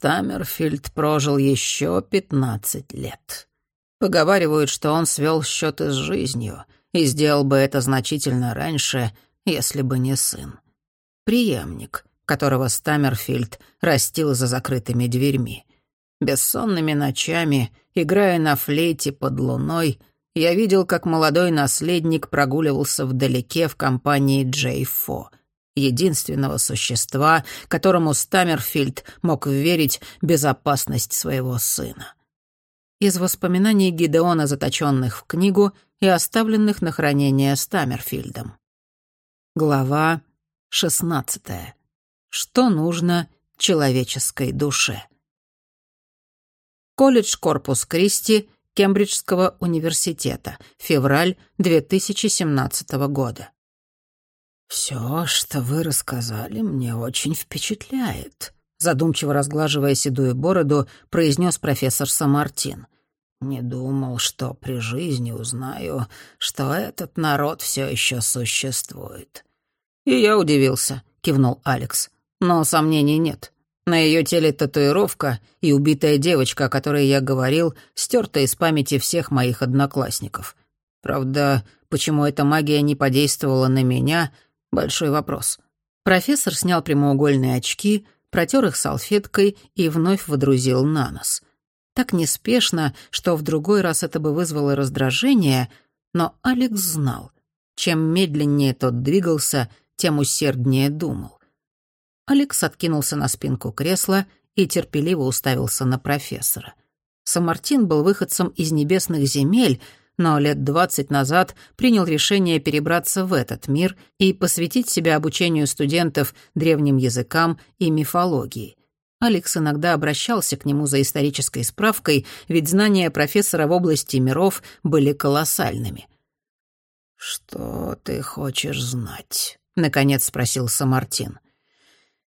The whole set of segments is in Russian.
Стаммерфильд прожил еще пятнадцать лет. Поговаривают, что он свел счеты с жизнью и сделал бы это значительно раньше, если бы не сын. Приемник, которого Стаммерфильд растил за закрытыми дверьми. Бессонными ночами, играя на флейте под луной, я видел, как молодой наследник прогуливался вдалеке в компании Джей Фо, единственного существа, которому Стаммерфильд мог верить безопасность своего сына из воспоминаний Гидеона, заточенных в книгу и оставленных на хранение Стаммерфильдом. Глава 16. Что нужно человеческой душе? Колледж Корпус Кристи Кембриджского университета. Февраль 2017 года. «Все, что вы рассказали, мне очень впечатляет», задумчиво разглаживая седую бороду, произнес профессор Самартин. Не думал, что при жизни узнаю, что этот народ все еще существует. И я удивился, кивнул Алекс. Но сомнений нет. На ее теле татуировка и убитая девочка, о которой я говорил, стерта из памяти всех моих одноклассников. Правда, почему эта магия не подействовала на меня — большой вопрос. Профессор снял прямоугольные очки, протер их салфеткой и вновь водрузил на нос — так неспешно, что в другой раз это бы вызвало раздражение, но Алекс знал, чем медленнее тот двигался, тем усерднее думал. Алекс откинулся на спинку кресла и терпеливо уставился на профессора. Самартин был выходцем из небесных земель, но лет двадцать назад принял решение перебраться в этот мир и посвятить себя обучению студентов древним языкам и мифологии. Алекс иногда обращался к нему за исторической справкой, ведь знания профессора в области миров были колоссальными. «Что ты хочешь знать?» — наконец спросил Самартин.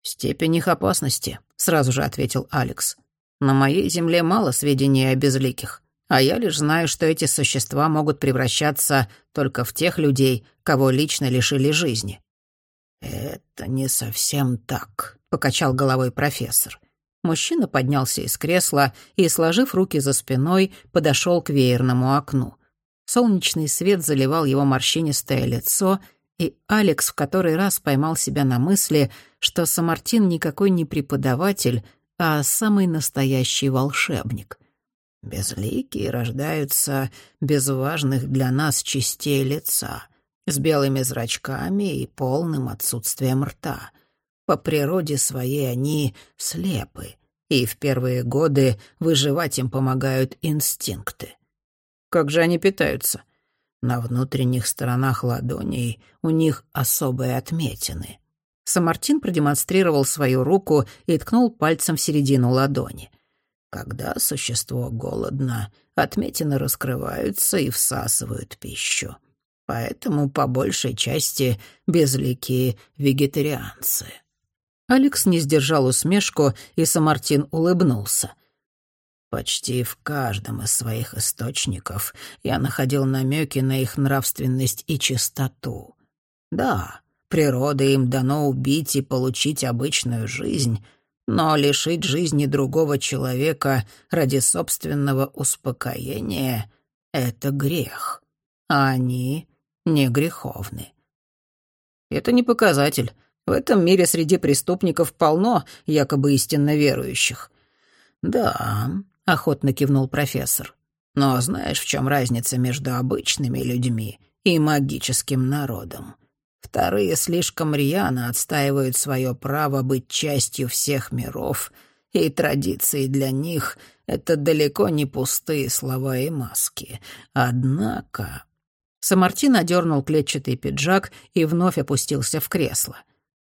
«Степень их опасности», — сразу же ответил Алекс. «На моей земле мало сведений о безликих, а я лишь знаю, что эти существа могут превращаться только в тех людей, кого лично лишили жизни». «Это не совсем так», — покачал головой профессор. Мужчина поднялся из кресла и, сложив руки за спиной, подошел к веерному окну. Солнечный свет заливал его морщинистое лицо, и Алекс в который раз поймал себя на мысли, что Самартин никакой не преподаватель, а самый настоящий волшебник. Безликие рождаются без важных для нас частей лица, с белыми зрачками и полным отсутствием рта — по природе своей они слепы, и в первые годы выживать им помогают инстинкты. Как же они питаются? На внутренних сторонах ладоней у них особые отметины. Самартин продемонстрировал свою руку и ткнул пальцем в середину ладони. Когда существо голодно, отметины раскрываются и всасывают пищу. Поэтому по большей части безликие вегетарианцы. Алекс не сдержал усмешку, и Самартин улыбнулся. Почти в каждом из своих источников я находил намеки на их нравственность и чистоту. Да, природа им дано убить и получить обычную жизнь, но лишить жизни другого человека ради собственного успокоения — это грех, а они не греховны. Это не показатель. В этом мире среди преступников полно якобы истинно верующих». «Да», — охотно кивнул профессор. «Но знаешь, в чем разница между обычными людьми и магическим народом? Вторые слишком рьяно отстаивают свое право быть частью всех миров, и традиции для них — это далеко не пустые слова и маски. Однако...» Самартин одернул клетчатый пиджак и вновь опустился в кресло.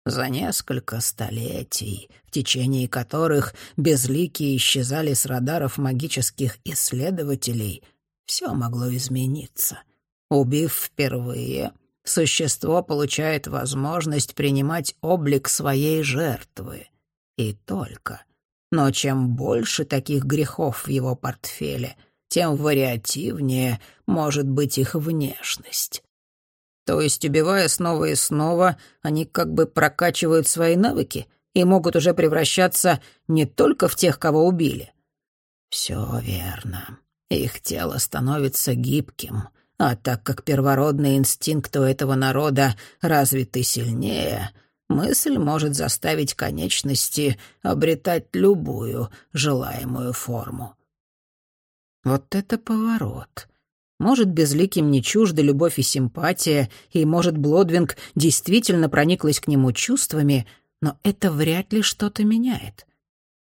За несколько столетий, в течение которых безликие исчезали с радаров магических исследователей, все могло измениться. Убив впервые, существо получает возможность принимать облик своей жертвы. И только. Но чем больше таких грехов в его портфеле, тем вариативнее может быть их внешность. То есть, убивая снова и снова, они как бы прокачивают свои навыки, и могут уже превращаться не только в тех, кого убили». «Все верно. Их тело становится гибким, а так как первородный инстинкт у этого народа развиты сильнее, мысль может заставить конечности обретать любую желаемую форму. Вот это поворот. Может, безликим не чужда любовь и симпатия, и, может, Блодвинг действительно прониклась к нему чувствами, но это вряд ли что-то меняет.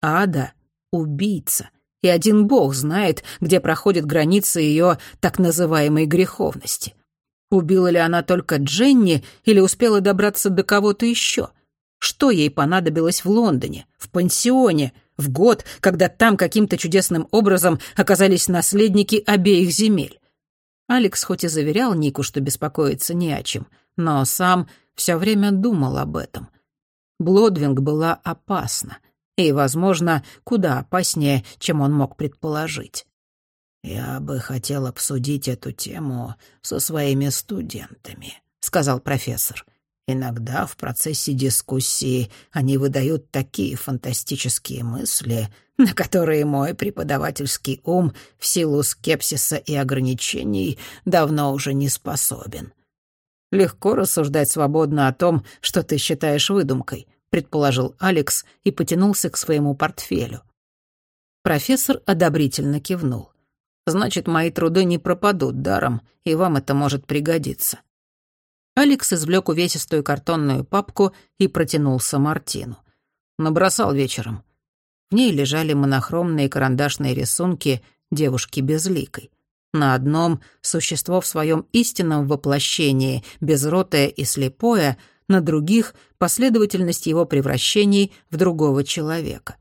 Ада — убийца, и один бог знает, где проходит граница ее так называемой греховности. Убила ли она только Дженни или успела добраться до кого-то еще? Что ей понадобилось в Лондоне, в пансионе, в год, когда там каким-то чудесным образом оказались наследники обеих земель? Алекс хоть и заверял Нику, что беспокоиться не о чем, но сам все время думал об этом. Блодвинг была опасна и, возможно, куда опаснее, чем он мог предположить. «Я бы хотел обсудить эту тему со своими студентами», — сказал профессор. «Иногда в процессе дискуссии они выдают такие фантастические мысли, на которые мой преподавательский ум в силу скепсиса и ограничений давно уже не способен». «Легко рассуждать свободно о том, что ты считаешь выдумкой», предположил Алекс и потянулся к своему портфелю. Профессор одобрительно кивнул. «Значит, мои труды не пропадут даром, и вам это может пригодиться». Алекс извлек увесистую картонную папку и протянулся Мартину. Набросал вечером. В ней лежали монохромные карандашные рисунки девушки безликой. На одном — существо в своем истинном воплощении, безротое и слепое — на других — последовательность его превращений в другого человека.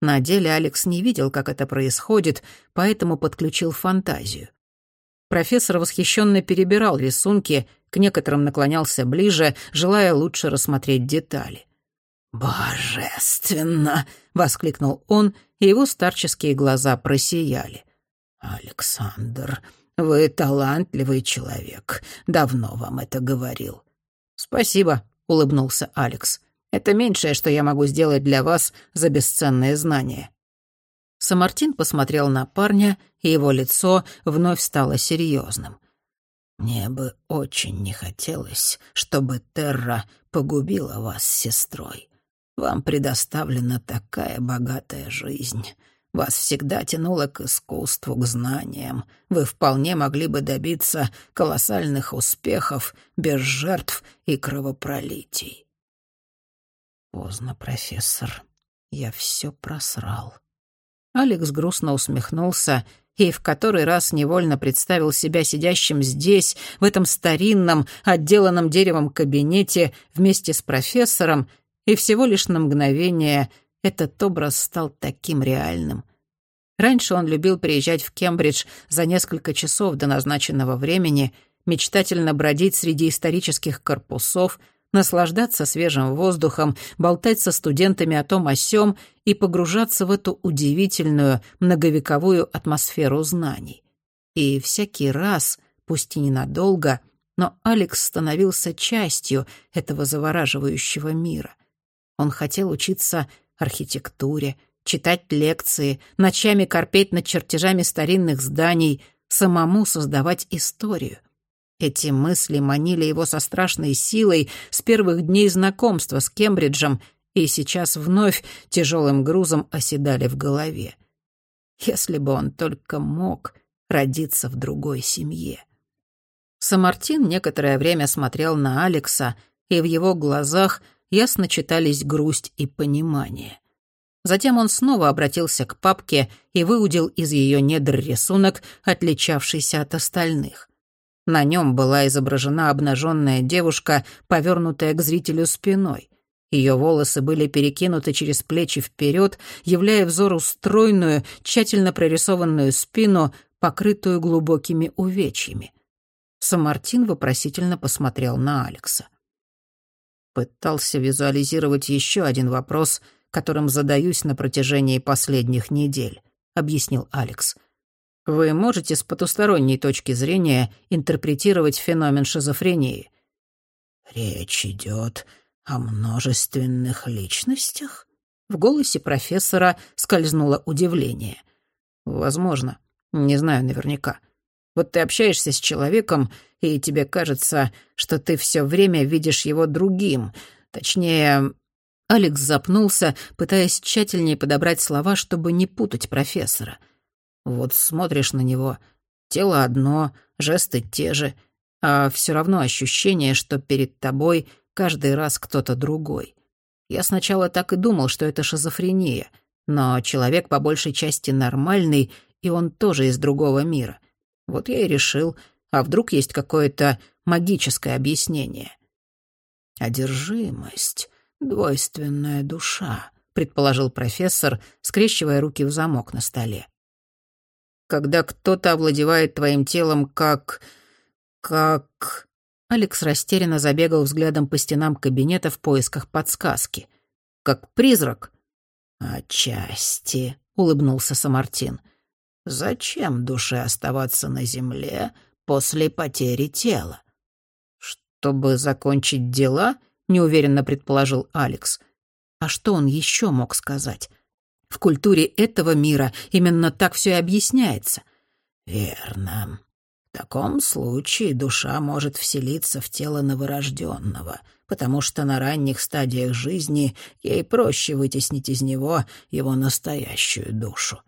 На деле Алекс не видел, как это происходит, поэтому подключил фантазию. Профессор восхищенно перебирал рисунки, к некоторым наклонялся ближе, желая лучше рассмотреть детали. «Божественно!» — воскликнул он, и его старческие глаза просияли. «Александр, вы талантливый человек. Давно вам это говорил. «Спасибо», — улыбнулся Алекс. «Это меньшее, что я могу сделать для вас за бесценные знания». Самартин посмотрел на парня, и его лицо вновь стало серьезным. «Мне бы очень не хотелось, чтобы Терра погубила вас с сестрой. Вам предоставлена такая богатая жизнь. Вас всегда тянуло к искусству, к знаниям. Вы вполне могли бы добиться колоссальных успехов без жертв и кровопролитий. Поздно, профессор. Я все просрал. Алекс грустно усмехнулся и в который раз невольно представил себя сидящим здесь, в этом старинном, отделанном деревом кабинете вместе с профессором, и всего лишь на мгновение — этот образ стал таким реальным. Раньше он любил приезжать в Кембридж за несколько часов до назначенного времени, мечтательно бродить среди исторических корпусов, наслаждаться свежим воздухом, болтать со студентами о том о сём и погружаться в эту удивительную многовековую атмосферу знаний. И всякий раз, пусть и ненадолго, но Алекс становился частью этого завораживающего мира. Он хотел учиться архитектуре, читать лекции, ночами корпеть над чертежами старинных зданий, самому создавать историю. Эти мысли манили его со страшной силой с первых дней знакомства с Кембриджем и сейчас вновь тяжелым грузом оседали в голове. Если бы он только мог родиться в другой семье. Самартин некоторое время смотрел на Алекса, и в его глазах — ясно читались грусть и понимание. Затем он снова обратился к папке и выудил из ее недр рисунок, отличавшийся от остальных. На нем была изображена обнаженная девушка, повернутая к зрителю спиной. Ее волосы были перекинуты через плечи вперед, являя взору стройную, тщательно прорисованную спину, покрытую глубокими увечьями. Самартин вопросительно посмотрел на Алекса пытался визуализировать еще один вопрос, которым задаюсь на протяжении последних недель», — объяснил Алекс. «Вы можете с потусторонней точки зрения интерпретировать феномен шизофрении?» «Речь идет о множественных личностях?» В голосе профессора скользнуло удивление. «Возможно. Не знаю наверняка. Вот ты общаешься с человеком, и тебе кажется, что ты все время видишь его другим. Точнее, Алекс запнулся, пытаясь тщательнее подобрать слова, чтобы не путать профессора. Вот смотришь на него, тело одно, жесты те же, а все равно ощущение, что перед тобой каждый раз кто-то другой. Я сначала так и думал, что это шизофрения, но человек по большей части нормальный, и он тоже из другого мира. Вот я и решил, а вдруг есть какое-то магическое объяснение. Одержимость двойственная душа», — предположил профессор, скрещивая руки в замок на столе. «Когда кто-то овладевает твоим телом как... как...» Алекс растерянно забегал взглядом по стенам кабинета в поисках подсказки. «Как призрак?» «Отчасти», — улыбнулся Самартин. «Зачем душе оставаться на земле после потери тела?» «Чтобы закончить дела?» неуверенно предположил Алекс. А что он еще мог сказать? В культуре этого мира именно так все и объясняется. Верно. В таком случае душа может вселиться в тело новорожденного, потому что на ранних стадиях жизни ей проще вытеснить из него его настоящую душу.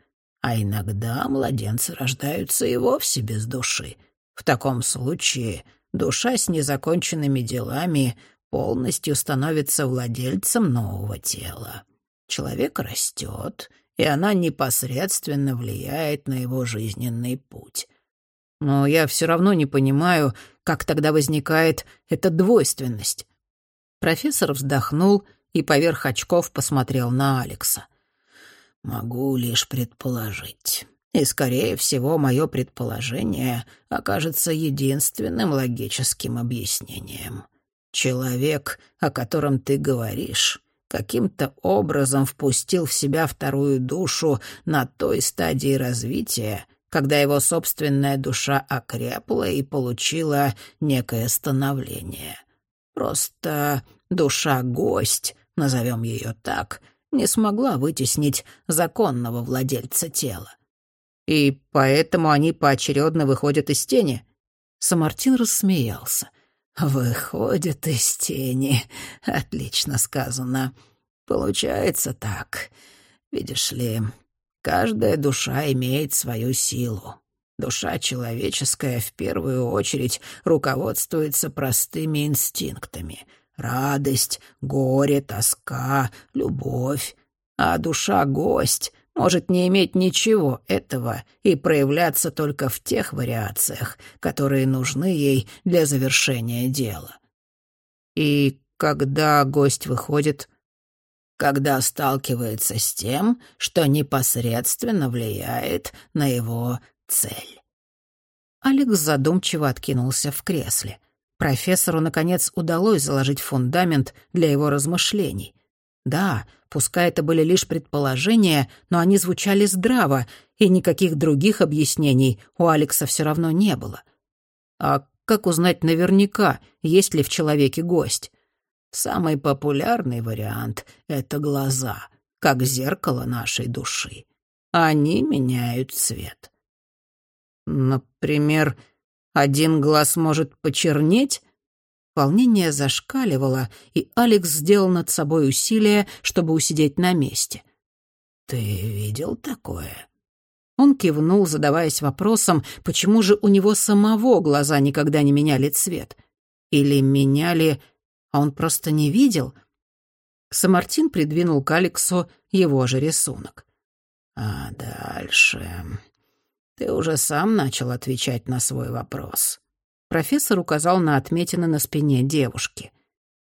А иногда младенцы рождаются и вовсе без души. В таком случае душа с незаконченными делами полностью становится владельцем нового тела. Человек растет, и она непосредственно влияет на его жизненный путь. Но я все равно не понимаю, как тогда возникает эта двойственность. Профессор вздохнул и поверх очков посмотрел на Алекса. «Могу лишь предположить. И, скорее всего, мое предположение окажется единственным логическим объяснением. Человек, о котором ты говоришь, каким-то образом впустил в себя вторую душу на той стадии развития, когда его собственная душа окрепла и получила некое становление. Просто душа-гость, назовем ее так, не смогла вытеснить законного владельца тела. И поэтому они поочередно выходят из тени. Самартин рассмеялся. «Выходит из тени. Отлично сказано. Получается так. Видишь ли, каждая душа имеет свою силу. Душа человеческая в первую очередь руководствуется простыми инстинктами. Радость, горе, тоска, любовь. А душа-гость может не иметь ничего этого и проявляться только в тех вариациях, которые нужны ей для завершения дела. И когда гость выходит, когда сталкивается с тем, что непосредственно влияет на его цель. Алекс задумчиво откинулся в кресле. Профессору, наконец, удалось заложить фундамент для его размышлений. Да, пускай это были лишь предположения, но они звучали здраво, и никаких других объяснений у Алекса все равно не было. А как узнать наверняка, есть ли в человеке гость? Самый популярный вариант — это глаза, как зеркало нашей души. Они меняют цвет. Например, один глаз может почернеть, Волнение зашкаливало, и Алекс сделал над собой усилие, чтобы усидеть на месте. «Ты видел такое?» Он кивнул, задаваясь вопросом, почему же у него самого глаза никогда не меняли цвет. Или меняли, а он просто не видел? Самартин придвинул к Алексу его же рисунок. «А дальше...» Ты уже сам начал отвечать на свой вопрос. Профессор указал на отметины на спине девушки.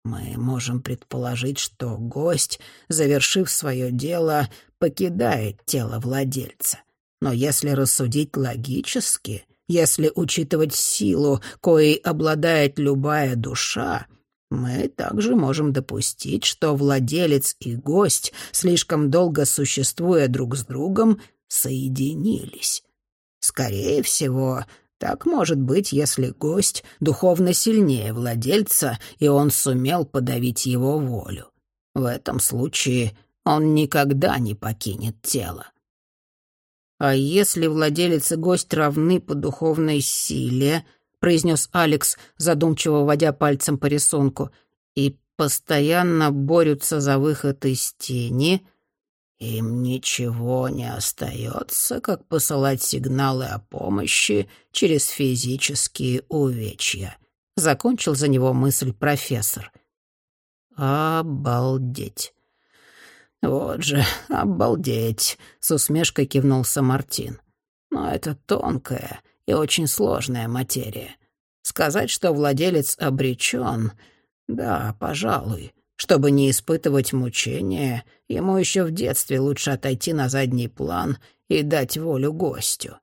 «Мы можем предположить, что гость, завершив свое дело, покидает тело владельца. Но если рассудить логически, если учитывать силу, коей обладает любая душа, мы также можем допустить, что владелец и гость, слишком долго существуя друг с другом, соединились. Скорее всего, Так может быть, если гость духовно сильнее владельца, и он сумел подавить его волю. В этом случае он никогда не покинет тело. «А если владелец и гость равны по духовной силе», — произнес Алекс, задумчиво водя пальцем по рисунку, «и постоянно борются за выход из тени», им ничего не остается, как посылать сигналы о помощи через физические увечья. Закончил за него мысль профессор. Обалдеть. Вот же, обалдеть, с усмешкой кивнулся Мартин. Но это тонкая и очень сложная материя. Сказать, что владелец обречен, да, пожалуй. Чтобы не испытывать мучения, ему еще в детстве лучше отойти на задний план и дать волю гостю.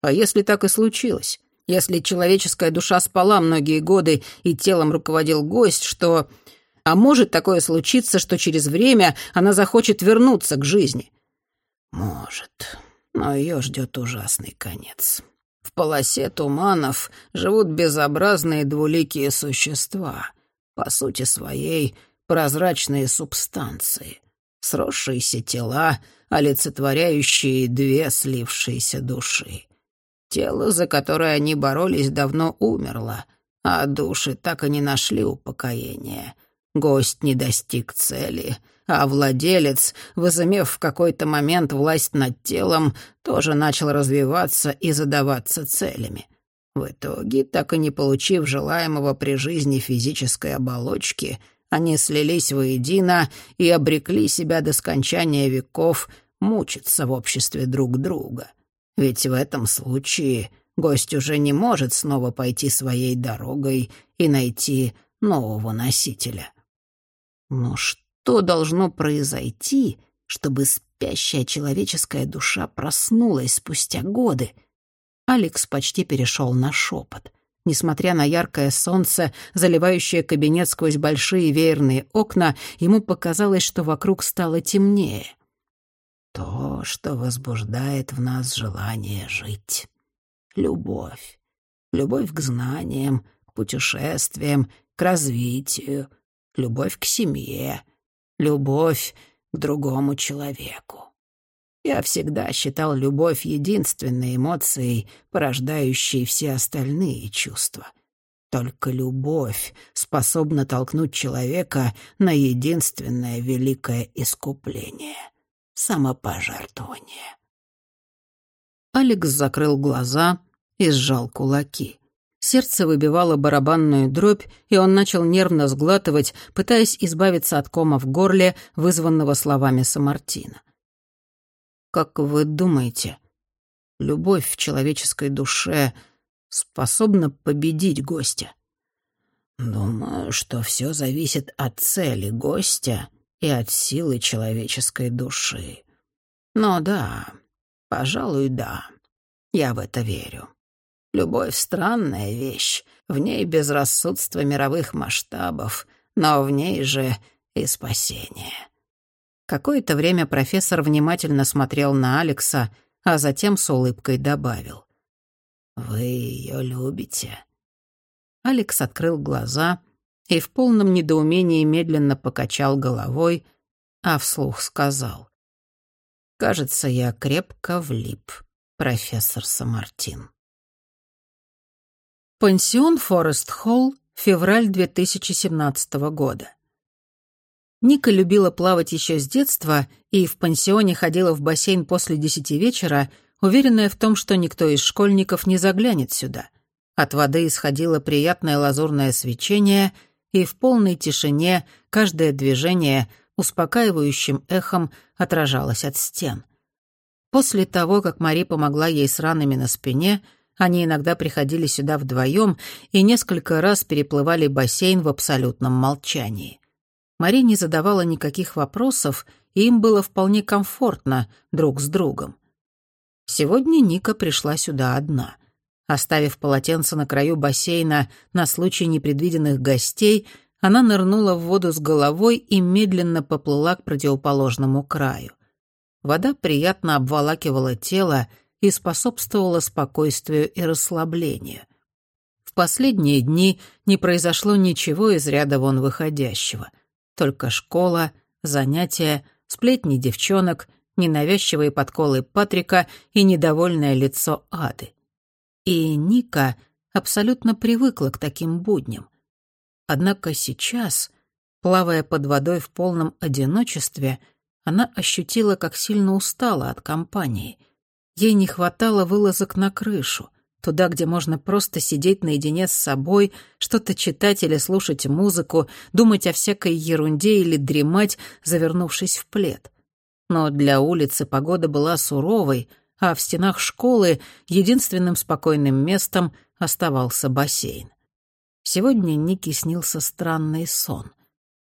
А если так и случилось? Если человеческая душа спала многие годы и телом руководил гость, что... А может такое случиться, что через время она захочет вернуться к жизни? Может, но ее ждет ужасный конец. В полосе туманов живут безобразные двуликие существа, по сути своей прозрачные субстанции, сросшиеся тела, олицетворяющие две слившиеся души. Тело, за которое они боролись, давно умерло, а души так и не нашли упокоения. Гость не достиг цели, а владелец, возымев в какой-то момент власть над телом, тоже начал развиваться и задаваться целями. В итоге, так и не получив желаемого при жизни физической оболочки — они слились воедино и обрекли себя до скончания веков мучиться в обществе друг друга. Ведь в этом случае гость уже не может снова пойти своей дорогой и найти нового носителя. Но что должно произойти, чтобы спящая человеческая душа проснулась спустя годы? Алекс почти перешел на шепот. Несмотря на яркое солнце, заливающее кабинет сквозь большие веерные окна, ему показалось, что вокруг стало темнее. То, что возбуждает в нас желание жить. Любовь. Любовь к знаниям, к путешествиям, к развитию. Любовь к семье. Любовь к другому человеку. Я всегда считал любовь единственной эмоцией, порождающей все остальные чувства. Только любовь способна толкнуть человека на единственное великое искупление — самопожертвование. Алекс закрыл глаза и сжал кулаки. Сердце выбивало барабанную дробь, и он начал нервно сглатывать, пытаясь избавиться от кома в горле, вызванного словами Самартина. Как вы думаете, любовь в человеческой душе способна победить гостя? Думаю, что все зависит от цели гостя и от силы человеческой души. Но да, пожалуй, да. Я в это верю. Любовь — странная вещь. В ней безрассудство мировых масштабов, но в ней же и спасение. Какое-то время профессор внимательно смотрел на Алекса, а затем с улыбкой добавил. «Вы ее любите?» Алекс открыл глаза и в полном недоумении медленно покачал головой, а вслух сказал. «Кажется, я крепко влип, профессор Самартин». Пансион Форест Холл, февраль 2017 года. Ника любила плавать еще с детства и в пансионе ходила в бассейн после десяти вечера, уверенная в том, что никто из школьников не заглянет сюда. От воды исходило приятное лазурное свечение, и в полной тишине каждое движение успокаивающим эхом отражалось от стен. После того, как Мари помогла ей с ранами на спине, они иногда приходили сюда вдвоем и несколько раз переплывали бассейн в абсолютном молчании. Мари не задавала никаких вопросов, и им было вполне комфортно друг с другом. Сегодня Ника пришла сюда одна. Оставив полотенце на краю бассейна на случай непредвиденных гостей, она нырнула в воду с головой и медленно поплыла к противоположному краю. Вода приятно обволакивала тело, и способствовало спокойствию и расслаблению. В последние дни не произошло ничего из ряда вон выходящего. Только школа, занятия, сплетни девчонок, ненавязчивые подколы Патрика и недовольное лицо Ады. И Ника абсолютно привыкла к таким будням. Однако сейчас, плавая под водой в полном одиночестве, она ощутила, как сильно устала от компании. Ей не хватало вылазок на крышу, туда, где можно просто сидеть наедине с собой, что-то читать или слушать музыку, думать о всякой ерунде или дремать, завернувшись в плед. Но для улицы погода была суровой, а в стенах школы единственным спокойным местом оставался бассейн. Сегодня Нике снился странный сон.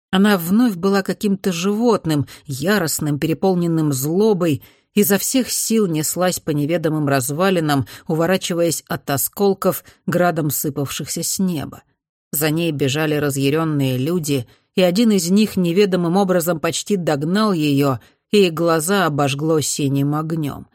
Она вновь была каким-то животным, яростным, переполненным злобой, изо всех сил неслась по неведомым развалинам, уворачиваясь от осколков, градом сыпавшихся с неба. За ней бежали разъяренные люди, и один из них неведомым образом почти догнал ее, и глаза обожгло синим огнем.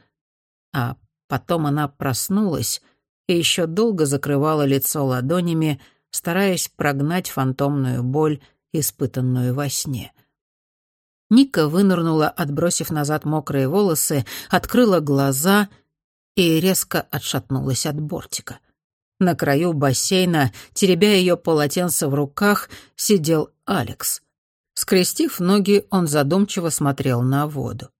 А потом она проснулась и еще долго закрывала лицо ладонями, стараясь прогнать фантомную боль, испытанную во сне. Ника вынырнула, отбросив назад мокрые волосы, открыла глаза и резко отшатнулась от бортика. На краю бассейна, теребя ее полотенце в руках, сидел Алекс. Скрестив ноги, он задумчиво смотрел на воду.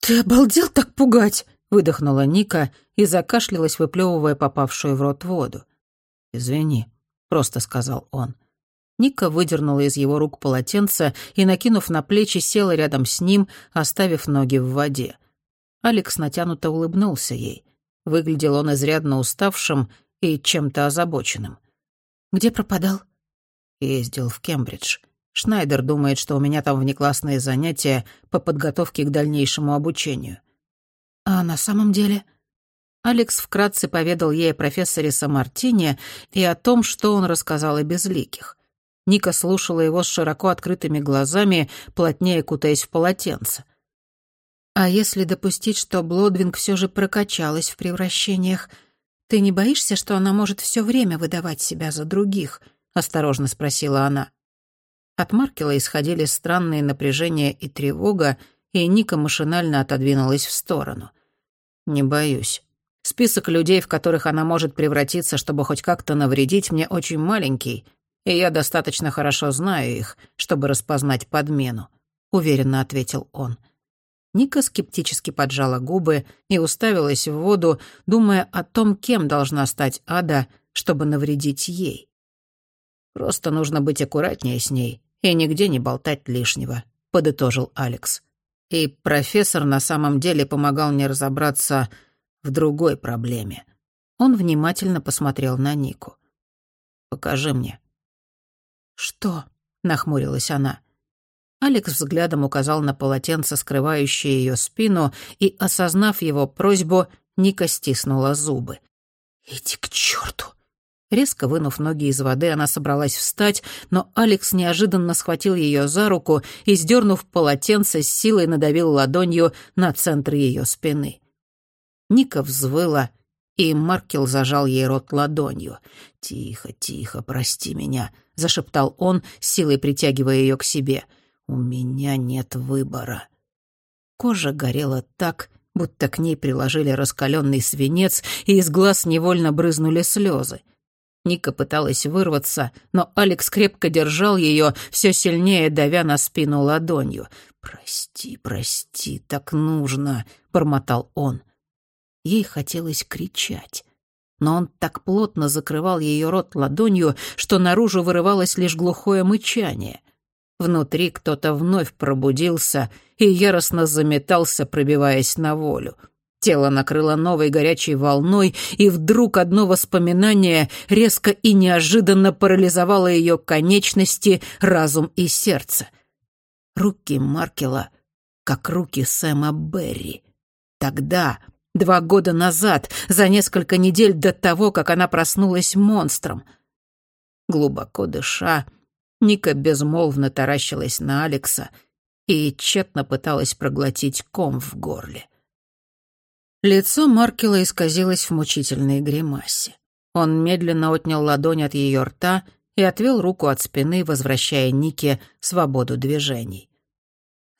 «Ты обалдел так пугать?» — выдохнула Ника и закашлялась, выплевывая попавшую в рот воду. «Извини», просто сказал он. Ника выдернула из его рук полотенце и, накинув на плечи, села рядом с ним, оставив ноги в воде. Алекс натянуто улыбнулся ей. Выглядел он изрядно уставшим и чем-то озабоченным. «Где пропадал?» «Ездил в Кембридж. Шнайдер думает, что у меня там внеклассные занятия по подготовке к дальнейшему обучению». «А на самом деле?» Алекс вкратце поведал ей о профессоре Самартине и о том, что он рассказал о безликих. Ника слушала его с широко открытыми глазами, плотнее кутаясь в полотенце. «А если допустить, что Блодвинг все же прокачалась в превращениях, ты не боишься, что она может все время выдавать себя за других?» — осторожно спросила она. От Маркела исходили странные напряжения и тревога, и Ника машинально отодвинулась в сторону. «Не боюсь. Список людей, в которых она может превратиться, чтобы хоть как-то навредить, мне очень маленький, и я достаточно хорошо знаю их, чтобы распознать подмену», — уверенно ответил он. Ника скептически поджала губы и уставилась в воду, думая о том, кем должна стать Ада, чтобы навредить ей. «Просто нужно быть аккуратнее с ней и нигде не болтать лишнего», — подытожил Алекс. И профессор на самом деле помогал мне разобраться в другой проблеме. Он внимательно посмотрел на Нику. «Покажи мне». «Что?» — нахмурилась она. Алекс взглядом указал на полотенце, скрывающее ее спину, и, осознав его просьбу, Ника стиснула зубы. «Иди к черту!» Резко вынув ноги из воды, она собралась встать, но Алекс неожиданно схватил ее за руку и, сдернув полотенце, с силой надавил ладонью на центр ее спины. Ника взвыла, и Маркел зажал ей рот ладонью. «Тихо, тихо, прости меня», — зашептал он, силой притягивая ее к себе. «У меня нет выбора». Кожа горела так, будто к ней приложили раскаленный свинец, и из глаз невольно брызнули слезы. Ника пыталась вырваться, но Алекс крепко держал ее, все сильнее давя на спину ладонью. «Прости, прости, так нужно», — бормотал он. Ей хотелось кричать. Но он так плотно закрывал ее рот ладонью, что наружу вырывалось лишь глухое мычание. Внутри кто-то вновь пробудился и яростно заметался, пробиваясь на волю. Тело накрыло новой горячей волной, и вдруг одно воспоминание резко и неожиданно парализовало ее конечности, разум и сердце. Руки Маркела, как руки Сэма Берри. Тогда, Два года назад, за несколько недель до того, как она проснулась монстром. Глубоко дыша, Ника безмолвно таращилась на Алекса и тщетно пыталась проглотить ком в горле. Лицо Маркела исказилось в мучительной гримасе. Он медленно отнял ладонь от ее рта и отвел руку от спины, возвращая Нике свободу движений.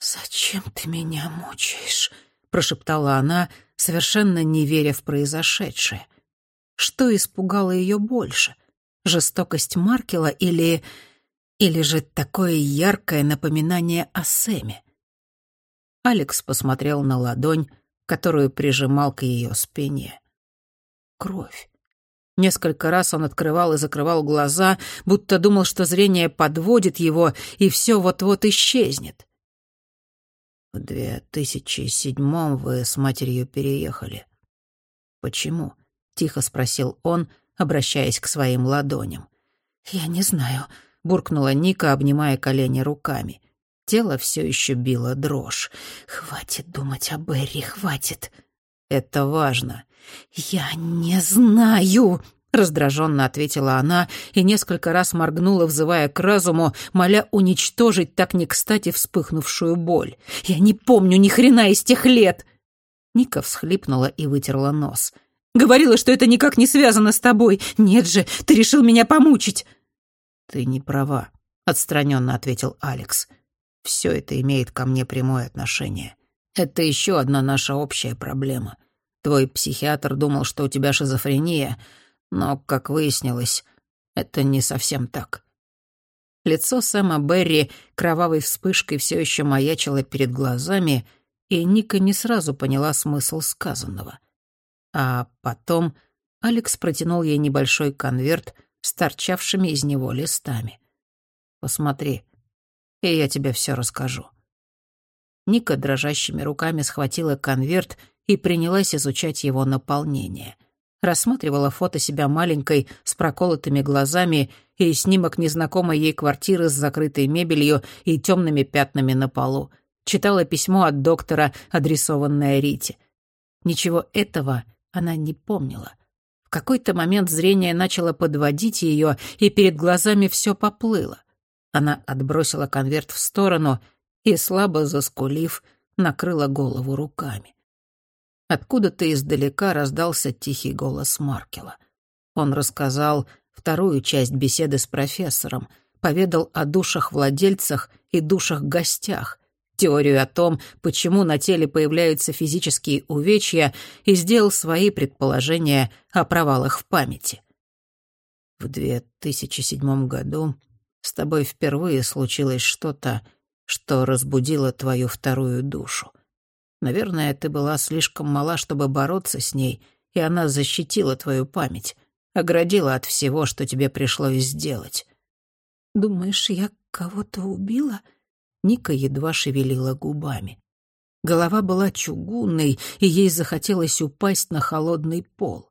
«Зачем ты меня мучаешь?» — прошептала она, совершенно не веря в произошедшее. Что испугало ее больше? Жестокость Маркела или... или же такое яркое напоминание о Сэме? Алекс посмотрел на ладонь, которую прижимал к ее спине. Кровь. Несколько раз он открывал и закрывал глаза, будто думал, что зрение подводит его, и все вот-вот исчезнет. В 2007-м вы с матерью переехали. Почему? Тихо спросил он, обращаясь к своим ладоням. Я не знаю, буркнула Ника, обнимая колени руками. Тело все еще било дрожь. Хватит думать о Берри, хватит. Это важно. Я не знаю, Раздраженно ответила она и несколько раз моргнула, взывая к разуму, моля уничтожить так не кстати вспыхнувшую боль. «Я не помню ни хрена из тех лет!» Ника всхлипнула и вытерла нос. «Говорила, что это никак не связано с тобой. Нет же, ты решил меня помучить!» «Ты не права», — отстраненно ответил Алекс. «Все это имеет ко мне прямое отношение. Это еще одна наша общая проблема. Твой психиатр думал, что у тебя шизофрения, но, как выяснилось, это не совсем так. Лицо Сэма Берри кровавой вспышкой все еще маячило перед глазами, и Ника не сразу поняла смысл сказанного. А потом Алекс протянул ей небольшой конверт с торчавшими из него листами. «Посмотри, и я тебе все расскажу». Ника дрожащими руками схватила конверт и принялась изучать его наполнение — рассматривала фото себя маленькой, с проколотыми глазами и снимок незнакомой ей квартиры с закрытой мебелью и темными пятнами на полу. Читала письмо от доктора, адресованное Рите. Ничего этого она не помнила. В какой-то момент зрение начало подводить ее, и перед глазами все поплыло. Она отбросила конверт в сторону и, слабо заскулив, накрыла голову руками. Откуда-то издалека раздался тихий голос Маркела. Он рассказал вторую часть беседы с профессором, поведал о душах-владельцах и душах-гостях, теорию о том, почему на теле появляются физические увечья, и сделал свои предположения о провалах в памяти. В 2007 году с тобой впервые случилось что-то, что разбудило твою вторую душу. Наверное, ты была слишком мала, чтобы бороться с ней, и она защитила твою память, оградила от всего, что тебе пришлось сделать. Думаешь, я кого-то убила? Ника едва шевелила губами. Голова была чугунной, и ей захотелось упасть на холодный пол.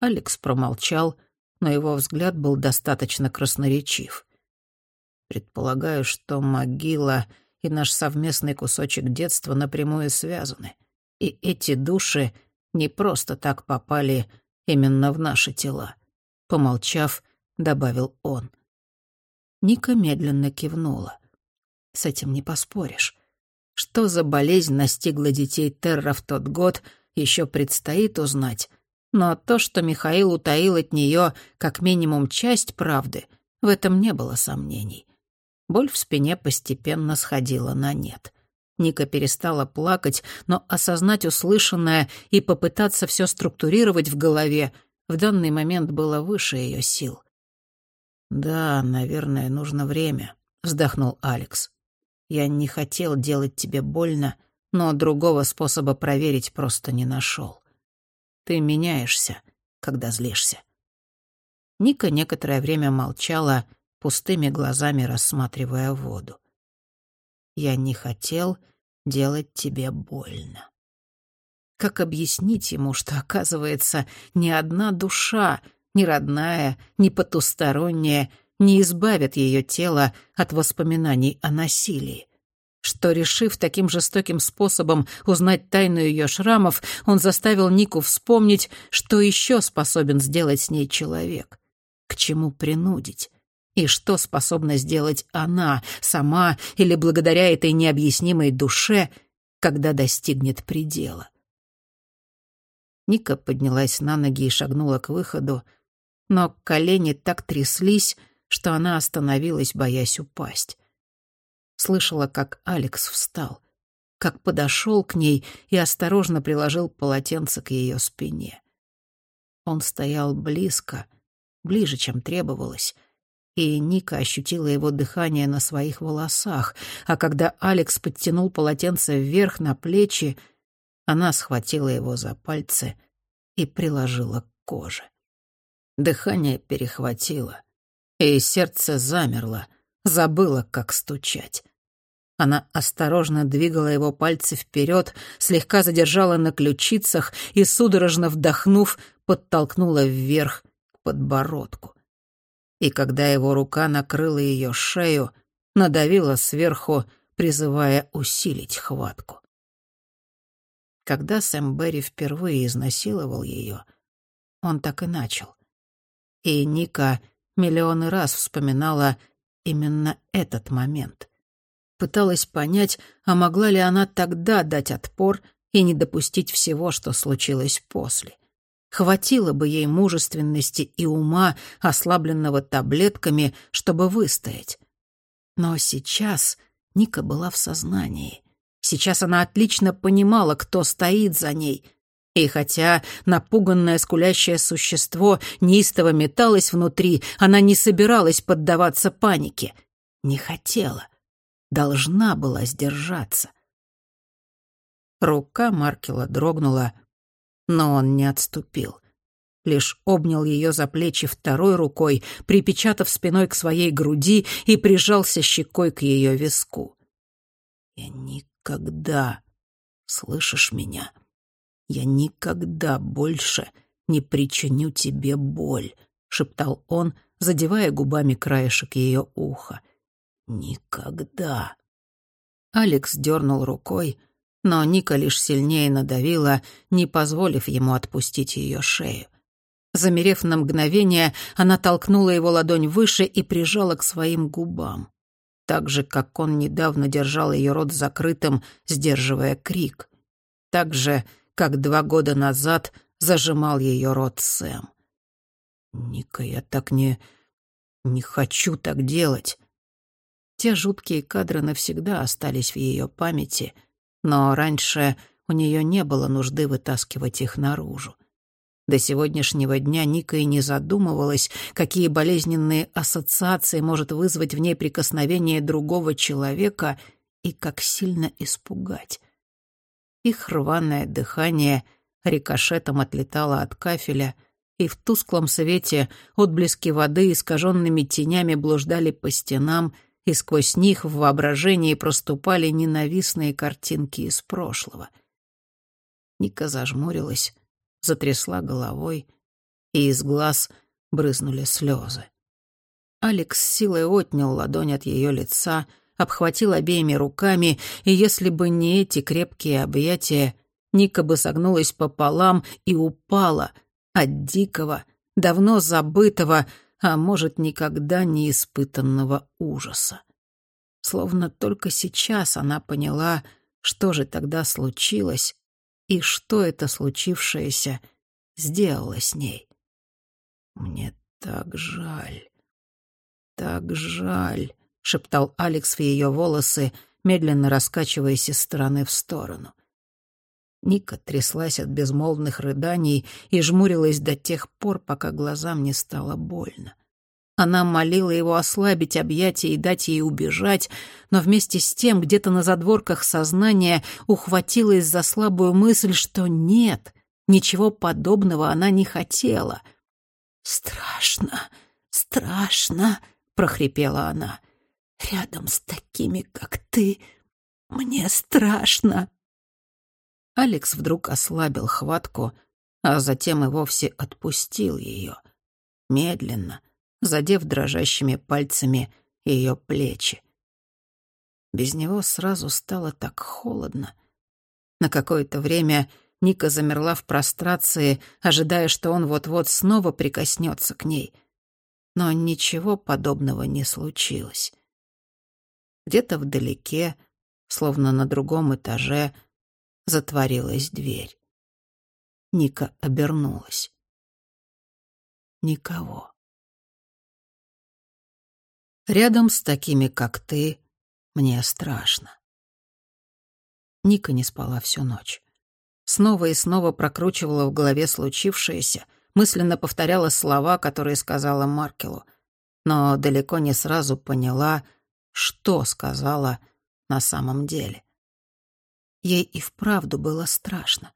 Алекс промолчал, но его взгляд был достаточно красноречив. Предполагаю, что могила и наш совместный кусочек детства напрямую связаны. И эти души не просто так попали именно в наши тела. Помолчав, добавил он. Ника медленно кивнула. С этим не поспоришь. Что за болезнь настигла детей Терра в тот год, еще предстоит узнать. Но то, что Михаил утаил от нее как минимум часть правды, в этом не было сомнений. Боль в спине постепенно сходила на нет. Ника перестала плакать, но осознать услышанное и попытаться все структурировать в голове в данный момент было выше ее сил. «Да, наверное, нужно время», — вздохнул Алекс. «Я не хотел делать тебе больно, но другого способа проверить просто не нашел. Ты меняешься, когда злишься». Ника некоторое время молчала, пустыми глазами рассматривая воду. «Я не хотел делать тебе больно». Как объяснить ему, что, оказывается, ни одна душа, ни родная, ни потусторонняя, не избавит ее тело от воспоминаний о насилии? Что, решив таким жестоким способом узнать тайну ее шрамов, он заставил Нику вспомнить, что еще способен сделать с ней человек? К чему принудить? И что способна сделать она, сама или благодаря этой необъяснимой душе, когда достигнет предела? Ника поднялась на ноги и шагнула к выходу, но колени так тряслись, что она остановилась, боясь упасть. Слышала, как Алекс встал, как подошел к ней и осторожно приложил полотенце к ее спине. Он стоял близко, ближе, чем требовалось, и Ника ощутила его дыхание на своих волосах, а когда Алекс подтянул полотенце вверх на плечи, она схватила его за пальцы и приложила к коже. Дыхание перехватило, и сердце замерло, забыло, как стучать. Она осторожно двигала его пальцы вперед, слегка задержала на ключицах и, судорожно вдохнув, подтолкнула вверх к подбородку. И когда его рука накрыла ее шею, надавила сверху, призывая усилить хватку. Когда Сэм Берри впервые изнасиловал ее, он так и начал. И Ника миллионы раз вспоминала именно этот момент. Пыталась понять, а могла ли она тогда дать отпор и не допустить всего, что случилось после. Хватило бы ей мужественности и ума, ослабленного таблетками, чтобы выстоять. Но сейчас Ника была в сознании. Сейчас она отлично понимала, кто стоит за ней. И хотя напуганное скулящее существо неистово металось внутри, она не собиралась поддаваться панике. Не хотела. Должна была сдержаться. Рука Маркела дрогнула, но он не отступил. Лишь обнял ее за плечи второй рукой, припечатав спиной к своей груди и прижался щекой к ее виску. «Я никогда слышишь меня, я никогда больше не причиню тебе боль», — шептал он, задевая губами краешек ее уха. «Никогда». Алекс дернул рукой, но Ника лишь сильнее надавила, не позволив ему отпустить ее шею. Замерев на мгновение, она толкнула его ладонь выше и прижала к своим губам так же, как он недавно держал ее рот закрытым, сдерживая крик. Так же, как два года назад зажимал ее рот Сэм. «Ника, я так не... не хочу так делать». Те жуткие кадры навсегда остались в ее памяти, но раньше у нее не было нужды вытаскивать их наружу. До сегодняшнего дня Ника и не задумывалась, какие болезненные ассоциации может вызвать в ней прикосновение другого человека и как сильно испугать. Их рваное дыхание рикошетом отлетало от кафеля, и в тусклом свете отблески воды искаженными тенями блуждали по стенам, и сквозь них в воображении проступали ненавистные картинки из прошлого. Ника зажмурилась, затрясла головой, и из глаз брызнули слезы. Алекс силой отнял ладонь от ее лица, обхватил обеими руками, и если бы не эти крепкие объятия, Ника бы согнулась пополам и упала от дикого, давно забытого, а может, никогда не испытанного ужаса. Словно только сейчас она поняла, что же тогда случилось, и что это случившееся сделало с ней. «Мне так жаль, так жаль», — шептал Алекс в ее волосы, медленно раскачиваясь из стороны в сторону. Ника тряслась от безмолвных рыданий и жмурилась до тех пор, пока глазам не стало больно. Она молила его ослабить объятия и дать ей убежать, но вместе с тем где-то на задворках сознания ухватилась за слабую мысль, что нет, ничего подобного она не хотела. «Страшно, страшно», — прохрипела она. «Рядом с такими, как ты, мне страшно». Алекс вдруг ослабил хватку, а затем и вовсе отпустил ее. Медленно, задев дрожащими пальцами ее плечи. Без него сразу стало так холодно. На какое-то время Ника замерла в прострации, ожидая, что он вот-вот снова прикоснется к ней. Но ничего подобного не случилось. Где-то вдалеке, словно на другом этаже, затворилась дверь. Ника обернулась. Никого. Рядом с такими, как ты, мне страшно. Ника не спала всю ночь. Снова и снова прокручивала в голове случившееся, мысленно повторяла слова, которые сказала Маркелу, но далеко не сразу поняла, что сказала на самом деле. Ей и вправду было страшно.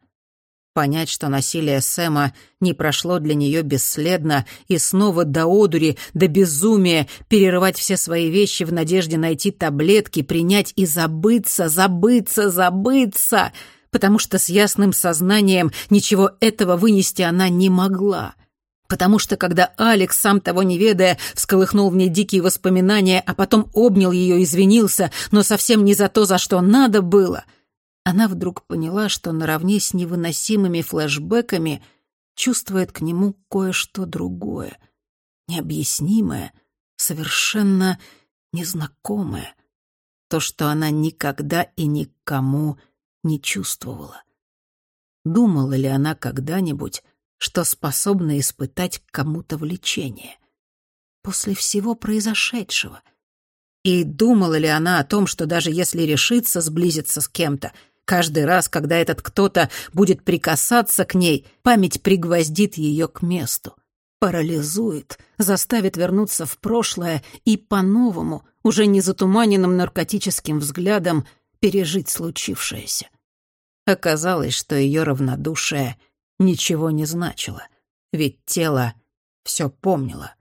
Понять, что насилие Сэма не прошло для нее бесследно, и снова до одури, до безумия перерывать все свои вещи в надежде найти таблетки, принять и забыться, забыться, забыться, потому что с ясным сознанием ничего этого вынести она не могла. Потому что когда Алекс, сам того не ведая, всколыхнул в ней дикие воспоминания, а потом обнял ее, извинился, но совсем не за то, за что надо было — она вдруг поняла, что наравне с невыносимыми флэшбэками чувствует к нему кое-что другое, необъяснимое, совершенно незнакомое, то, что она никогда и никому не чувствовала. Думала ли она когда-нибудь, что способна испытать к кому-то влечение? После всего произошедшего. И думала ли она о том, что даже если решится сблизиться с кем-то — Каждый раз, когда этот кто-то будет прикасаться к ней, память пригвоздит ее к месту, парализует, заставит вернуться в прошлое и по-новому, уже не затуманенным наркотическим взглядом, пережить случившееся. Оказалось, что ее равнодушие ничего не значило, ведь тело все помнило.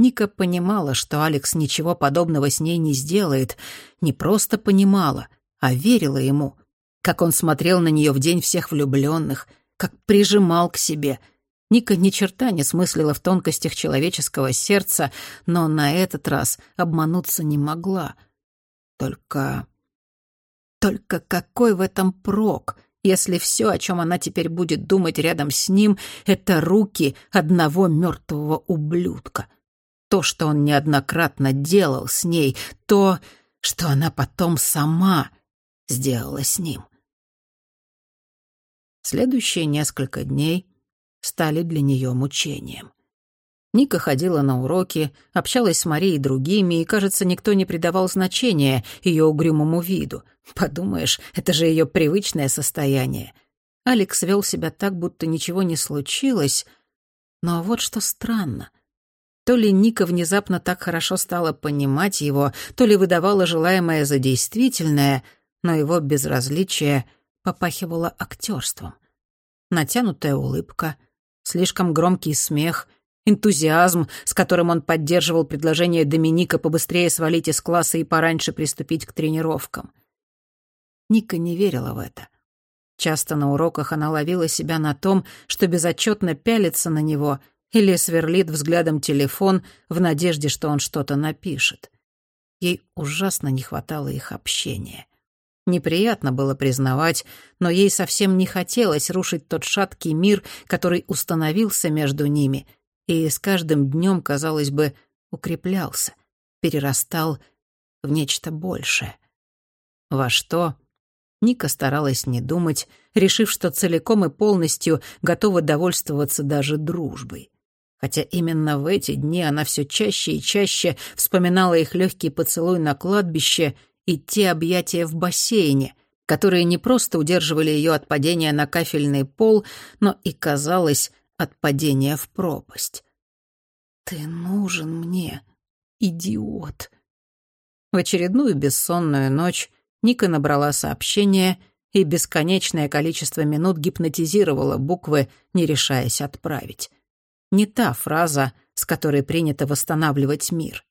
Ника понимала, что Алекс ничего подобного с ней не сделает, не просто понимала, а верила ему — как он смотрел на нее в день всех влюбленных, как прижимал к себе. Ника ни черта не смыслила в тонкостях человеческого сердца, но на этот раз обмануться не могла. Только... Только какой в этом прок, если все, о чем она теперь будет думать рядом с ним, это руки одного мертвого ублюдка? То, что он неоднократно делал с ней, то, что она потом сама сделала с ним. Следующие несколько дней стали для нее мучением. Ника ходила на уроки, общалась с Марией и другими, и, кажется, никто не придавал значения ее угрюмому виду. Подумаешь, это же ее привычное состояние. Алекс вел себя так, будто ничего не случилось, но вот что странно. То ли Ника внезапно так хорошо стала понимать его, то ли выдавала желаемое за действительное, но его безразличие — попахивало актерством. Натянутая улыбка, слишком громкий смех, энтузиазм, с которым он поддерживал предложение Доминика побыстрее свалить из класса и пораньше приступить к тренировкам. Ника не верила в это. Часто на уроках она ловила себя на том, что безотчетно пялится на него или сверлит взглядом телефон в надежде, что он что-то напишет. Ей ужасно не хватало их общения. Неприятно было признавать, но ей совсем не хотелось рушить тот шаткий мир, который установился между ними, и с каждым днем, казалось бы, укреплялся, перерастал в нечто большее. Во что? Ника старалась не думать, решив, что целиком и полностью готова довольствоваться даже дружбой. Хотя именно в эти дни она все чаще и чаще вспоминала их легкий поцелуй на кладбище — и те объятия в бассейне, которые не просто удерживали ее от падения на кафельный пол, но и, казалось, от падения в пропасть. «Ты нужен мне, идиот!» В очередную бессонную ночь Ника набрала сообщение и бесконечное количество минут гипнотизировала буквы, не решаясь отправить. Не та фраза, с которой принято восстанавливать мир.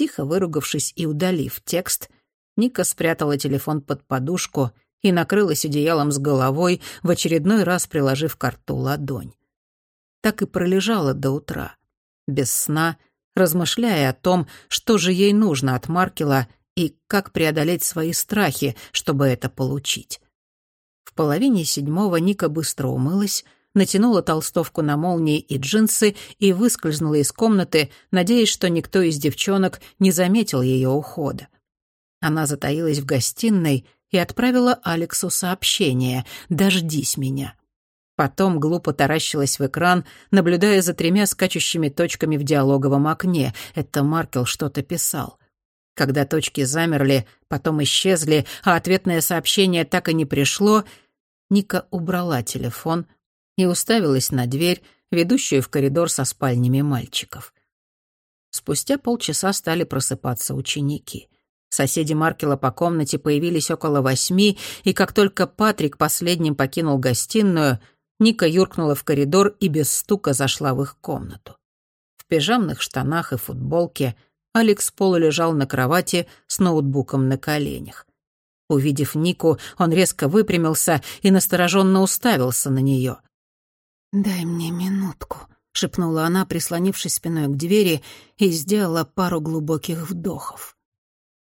Тихо выругавшись и удалив текст, Ника спрятала телефон под подушку и накрылась одеялом с головой, в очередной раз приложив к рту ладонь. Так и пролежала до утра, без сна, размышляя о том, что же ей нужно от Маркела и как преодолеть свои страхи, чтобы это получить. В половине седьмого Ника быстро умылась, натянула толстовку на молнии и джинсы и выскользнула из комнаты, надеясь, что никто из девчонок не заметил ее ухода. Она затаилась в гостиной и отправила Алексу сообщение «Дождись меня». Потом глупо таращилась в экран, наблюдая за тремя скачущими точками в диалоговом окне. Это Маркел что-то писал. Когда точки замерли, потом исчезли, а ответное сообщение так и не пришло, Ника убрала телефон и уставилась на дверь, ведущую в коридор со спальнями мальчиков. Спустя полчаса стали просыпаться ученики. Соседи Маркела по комнате появились около восьми, и как только Патрик последним покинул гостиную, Ника юркнула в коридор и без стука зашла в их комнату. В пижамных штанах и футболке Алекс полулежал на кровати с ноутбуком на коленях. Увидев Нику, он резко выпрямился и настороженно уставился на нее. «Дай мне минутку», — шепнула она, прислонившись спиной к двери, и сделала пару глубоких вдохов.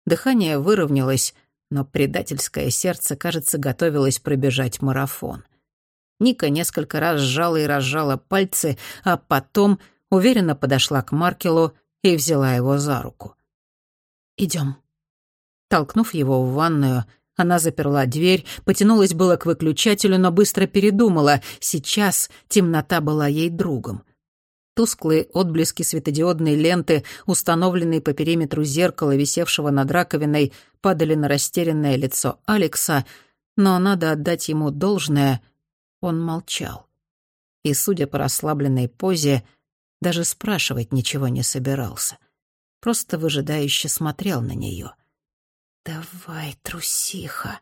Дыхание выровнялось, но предательское сердце, кажется, готовилось пробежать марафон. Ника несколько раз сжала и разжала пальцы, а потом уверенно подошла к Маркелу и взяла его за руку. «Идем». Толкнув его в ванную, она заперла дверь, потянулась было к выключателю, но быстро передумала. Сейчас темнота была ей другом. Тусклые отблески светодиодной ленты, установленные по периметру зеркала, висевшего над раковиной, падали на растерянное лицо Алекса, но надо отдать ему должное, он молчал. И, судя по расслабленной позе, даже спрашивать ничего не собирался. Просто выжидающе смотрел на нее. «Давай, трусиха!»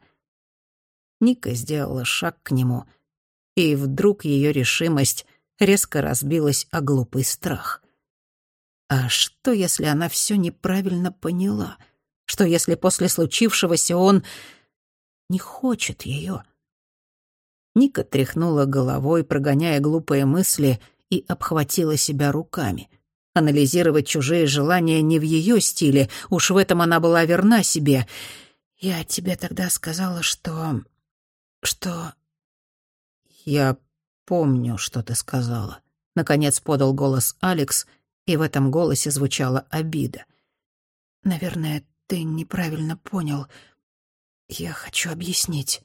Ника сделала шаг к нему, и вдруг ее решимость резко разбилась о глупый страх. А что, если она все неправильно поняла? Что, если после случившегося он не хочет ее? Ника тряхнула головой, прогоняя глупые мысли, и обхватила себя руками. Анализировать чужие желания не в ее стиле, уж в этом она была верна себе. «Я тебе тогда сказала, что... что...» «Я помню, что ты сказала», — наконец подал голос Алекс, и в этом голосе звучала обида. «Наверное, ты неправильно понял. Я хочу объяснить».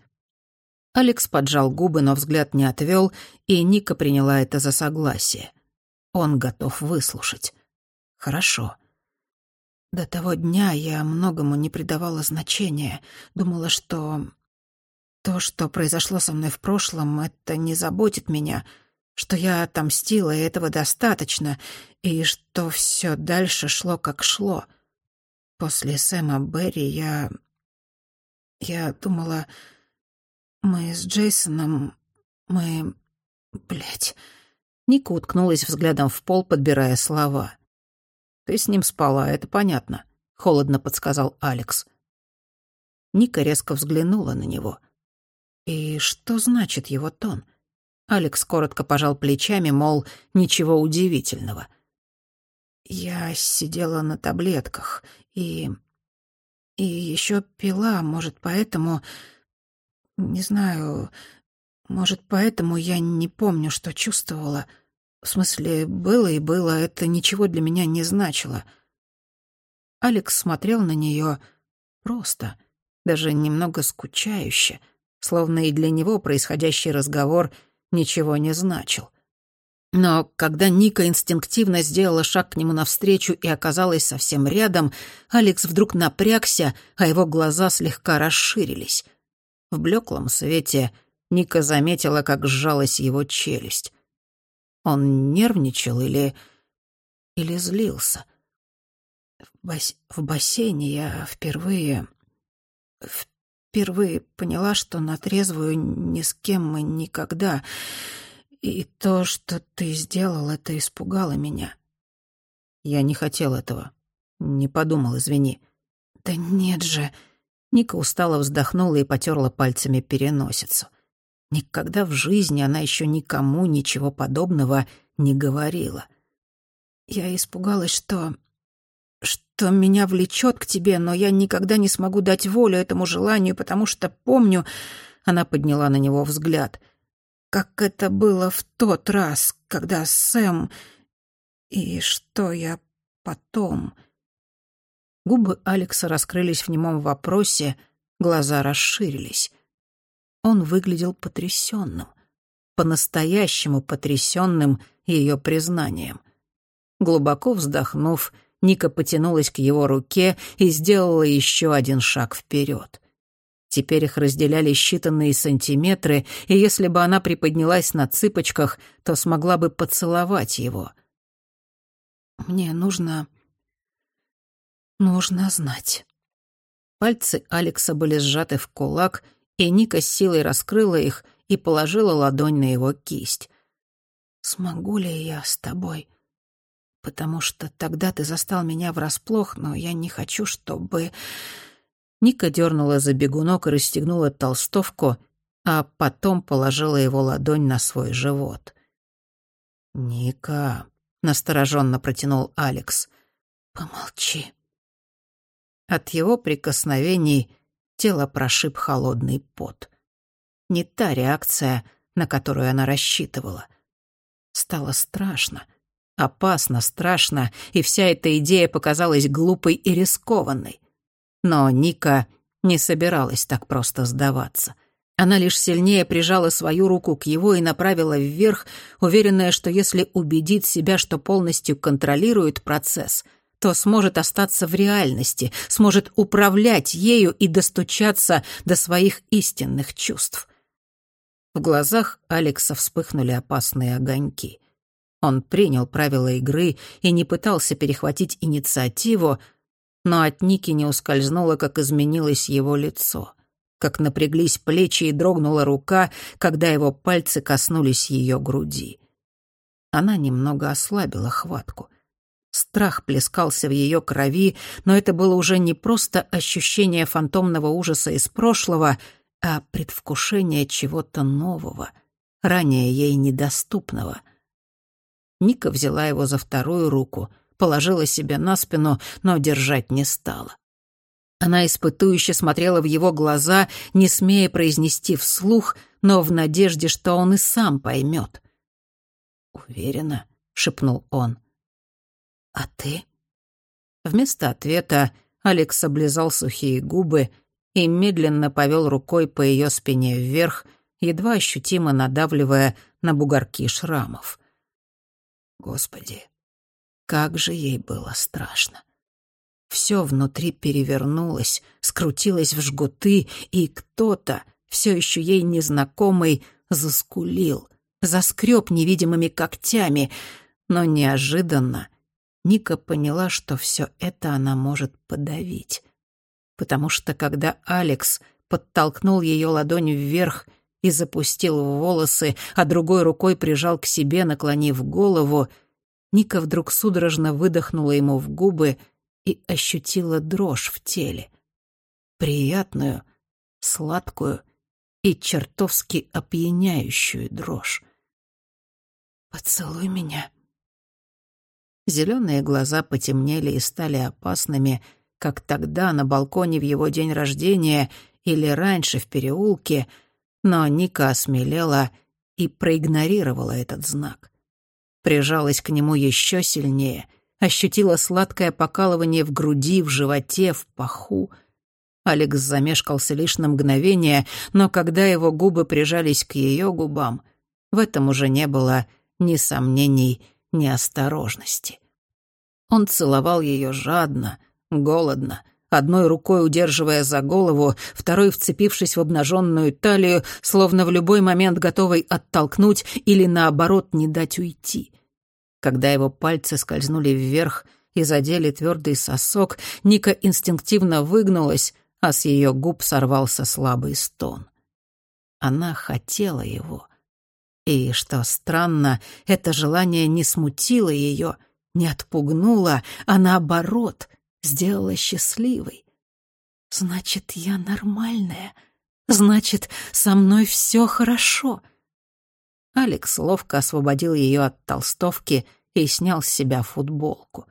Алекс поджал губы, но взгляд не отвел, и Ника приняла это за согласие. Он готов выслушать. «Хорошо». До того дня я многому не придавала значения. Думала, что то, что произошло со мной в прошлом, это не заботит меня, что я отомстила, и этого достаточно, и что все дальше шло, как шло. После Сэма Берри я... Я думала, мы с Джейсоном... Мы... Блядь... Ника уткнулась взглядом в пол, подбирая слова. «Ты с ним спала, это понятно», — холодно подсказал Алекс. Ника резко взглянула на него — и что значит его тон? Алекс коротко пожал плечами, мол, ничего удивительного. Я сидела на таблетках и... И еще пила, может, поэтому... Не знаю... Может, поэтому я не помню, что чувствовала. В смысле, было и было, это ничего для меня не значило. Алекс смотрел на нее просто, даже немного скучающе — словно и для него происходящий разговор ничего не значил. Но когда Ника инстинктивно сделала шаг к нему навстречу и оказалась совсем рядом, Алекс вдруг напрягся, а его глаза слегка расширились. В блеклом свете Ника заметила, как сжалась его челюсть. Он нервничал или... или злился. В, бас... в бассейне я впервые впервые поняла, что на трезвую ни с кем мы никогда. И то, что ты сделал, это испугало меня. Я не хотел этого. Не подумал, извини. Да нет же. Ника устало вздохнула и потерла пальцами переносицу. Никогда в жизни она еще никому ничего подобного не говорила. Я испугалась, что что меня влечет к тебе, но я никогда не смогу дать волю этому желанию, потому что помню...» Она подняла на него взгляд. «Как это было в тот раз, когда Сэм... И что я потом...» Губы Алекса раскрылись в немом вопросе, глаза расширились. Он выглядел потрясенным. по-настоящему потрясенным ее признанием. Глубоко вздохнув, Ника потянулась к его руке и сделала еще один шаг вперед. Теперь их разделяли считанные сантиметры, и если бы она приподнялась на цыпочках, то смогла бы поцеловать его. «Мне нужно... нужно знать». Пальцы Алекса были сжаты в кулак, и Ника с силой раскрыла их и положила ладонь на его кисть. «Смогу ли я с тобой?» потому что тогда ты застал меня врасплох, но я не хочу, чтобы...» Ника дернула за бегунок и расстегнула толстовку, а потом положила его ладонь на свой живот. «Ника», — настороженно протянул Алекс, — «помолчи». От его прикосновений тело прошиб холодный пот. Не та реакция, на которую она рассчитывала. Стало страшно — Опасно, страшно, и вся эта идея показалась глупой и рискованной. Но Ника не собиралась так просто сдаваться. Она лишь сильнее прижала свою руку к его и направила вверх, уверенная, что если убедит себя, что полностью контролирует процесс, то сможет остаться в реальности, сможет управлять ею и достучаться до своих истинных чувств. В глазах Алекса вспыхнули опасные огоньки — он принял правила игры и не пытался перехватить инициативу, но от Ники не ускользнуло, как изменилось его лицо, как напряглись плечи и дрогнула рука, когда его пальцы коснулись ее груди. Она немного ослабила хватку. Страх плескался в ее крови, но это было уже не просто ощущение фантомного ужаса из прошлого, а предвкушение чего-то нового, ранее ей недоступного — Ника взяла его за вторую руку, положила себе на спину, но держать не стала. Она испытующе смотрела в его глаза, не смея произнести вслух, но в надежде, что он и сам поймет. «Уверена», — шепнул он. «А ты?» Вместо ответа Алекс облизал сухие губы и медленно повел рукой по ее спине вверх, едва ощутимо надавливая на бугорки шрамов. Господи, как же ей было страшно. Все внутри перевернулось, скрутилось в жгуты, и кто-то, все еще ей незнакомый, заскулил, заскреб невидимыми когтями, но неожиданно Ника поняла, что все это она может подавить. Потому что когда Алекс подтолкнул ее ладонь вверх и запустил в волосы, а другой рукой прижал к себе, наклонив голову, Ника вдруг судорожно выдохнула ему в губы и ощутила дрожь в теле. Приятную, сладкую и чертовски опьяняющую дрожь. «Поцелуй меня». Зеленые глаза потемнели и стали опасными, как тогда на балконе в его день рождения или раньше в переулке — но Ника осмелела и проигнорировала этот знак. Прижалась к нему еще сильнее, ощутила сладкое покалывание в груди, в животе, в паху. Алекс замешкался лишь на мгновение, но когда его губы прижались к ее губам, в этом уже не было ни сомнений, ни осторожности. Он целовал ее жадно, голодно, одной рукой удерживая за голову, второй вцепившись в обнаженную талию, словно в любой момент готовый оттолкнуть или, наоборот, не дать уйти. Когда его пальцы скользнули вверх и задели твердый сосок, Ника инстинктивно выгнулась, а с ее губ сорвался слабый стон. Она хотела его. И, что странно, это желание не смутило ее, не отпугнуло, а наоборот — сделала счастливой. Значит, я нормальная. Значит, со мной все хорошо. Алекс ловко освободил ее от толстовки и снял с себя футболку.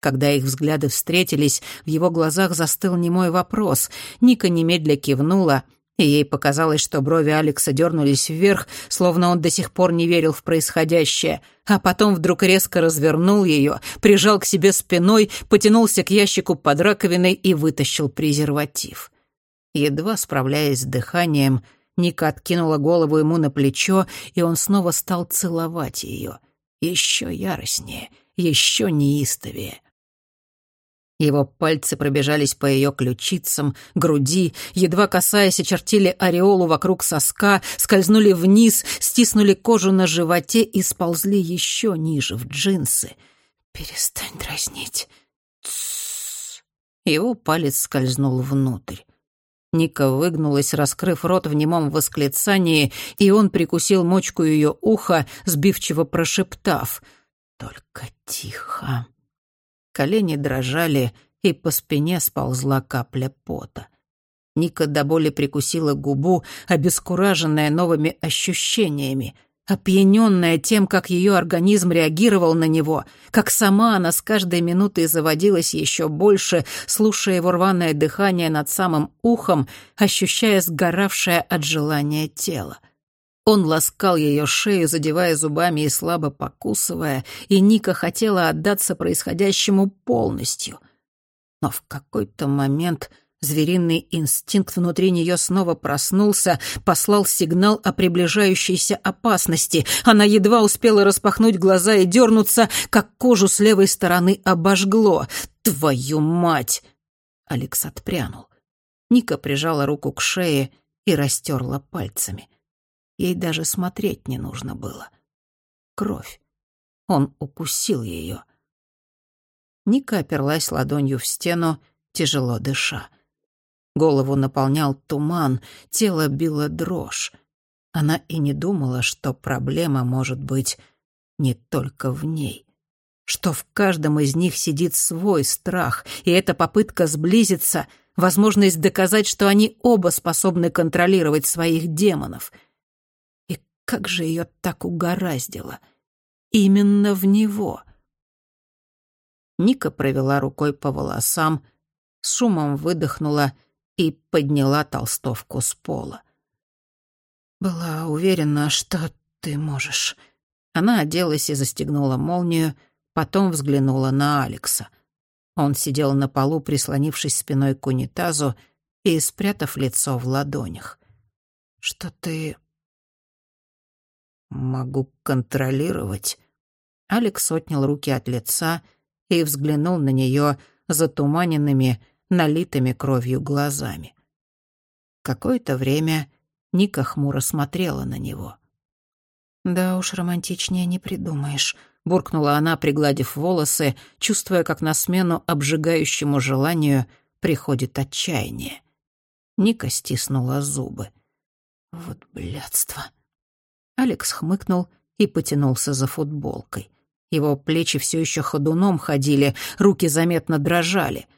Когда их взгляды встретились, в его глазах застыл немой вопрос. Ника немедля кивнула — и ей показалось, что брови Алекса дернулись вверх, словно он до сих пор не верил в происходящее, а потом вдруг резко развернул ее, прижал к себе спиной, потянулся к ящику под раковиной и вытащил презерватив. Едва справляясь с дыханием, Ника откинула голову ему на плечо, и он снова стал целовать ее. Еще яростнее, еще неистовее. Его пальцы пробежались по ее ключицам, груди, едва касаясь, очертили ореолу вокруг соска, скользнули вниз, стиснули кожу на животе и сползли еще ниже, в джинсы. «Перестань дразнить». Тссс. Его палец скользнул внутрь. Ника выгнулась, раскрыв рот в немом восклицании, и он прикусил мочку ее уха, сбивчиво прошептав «Только тихо». Колени дрожали, и по спине сползла капля пота. Ника до боли прикусила губу, обескураженная новыми ощущениями — опьяненная тем, как ее организм реагировал на него, как сама она с каждой минутой заводилась еще больше, слушая его рваное дыхание над самым ухом, ощущая сгоравшее от желания тело. Он ласкал ее шею, задевая зубами и слабо покусывая, и Ника хотела отдаться происходящему полностью. Но в какой-то момент Звериный инстинкт внутри нее снова проснулся, послал сигнал о приближающейся опасности. Она едва успела распахнуть глаза и дернуться, как кожу с левой стороны обожгло. «Твою мать!» Алекс отпрянул. Ника прижала руку к шее и растерла пальцами. Ей даже смотреть не нужно было. Кровь. Он укусил ее. Ника оперлась ладонью в стену, тяжело дыша. Голову наполнял туман, тело било дрожь. Она и не думала, что проблема может быть не только в ней. Что в каждом из них сидит свой страх, и эта попытка сблизиться — возможность доказать, что они оба способны контролировать своих демонов. Как же ее так угораздило? Именно в него. Ника провела рукой по волосам, с шумом выдохнула — и подняла толстовку с пола. «Была уверена, что ты можешь». Она оделась и застегнула молнию, потом взглянула на Алекса. Он сидел на полу, прислонившись спиной к унитазу и спрятав лицо в ладонях. «Что ты...» «Могу контролировать». Алекс отнял руки от лица и взглянул на нее затуманенными, налитыми кровью глазами. Какое-то время Ника хмуро смотрела на него. «Да уж, романтичнее не придумаешь», — буркнула она, пригладив волосы, чувствуя, как на смену обжигающему желанию приходит отчаяние. Ника стиснула зубы. «Вот блядство». Алекс хмыкнул и потянулся за футболкой. Его плечи все еще ходуном ходили, руки заметно дрожали —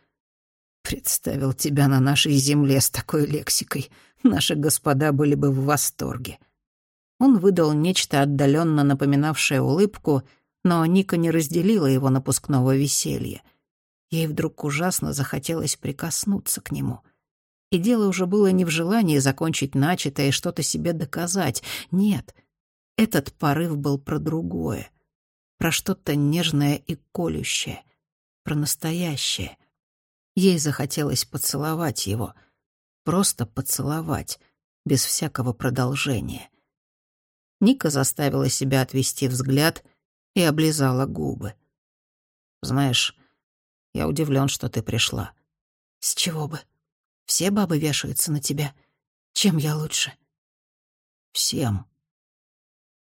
Представил тебя на нашей земле с такой лексикой. Наши господа были бы в восторге. Он выдал нечто отдаленно напоминавшее улыбку, но Ника не разделила его напускного веселья. Ей вдруг ужасно захотелось прикоснуться к нему. И дело уже было не в желании закончить начатое и что-то себе доказать. Нет, этот порыв был про другое, про что-то нежное и колющее, про настоящее. Ей захотелось поцеловать его. Просто поцеловать, без всякого продолжения. Ника заставила себя отвести взгляд и облизала губы. «Знаешь, я удивлен, что ты пришла». «С чего бы? Все бабы вешаются на тебя. Чем я лучше?» «Всем».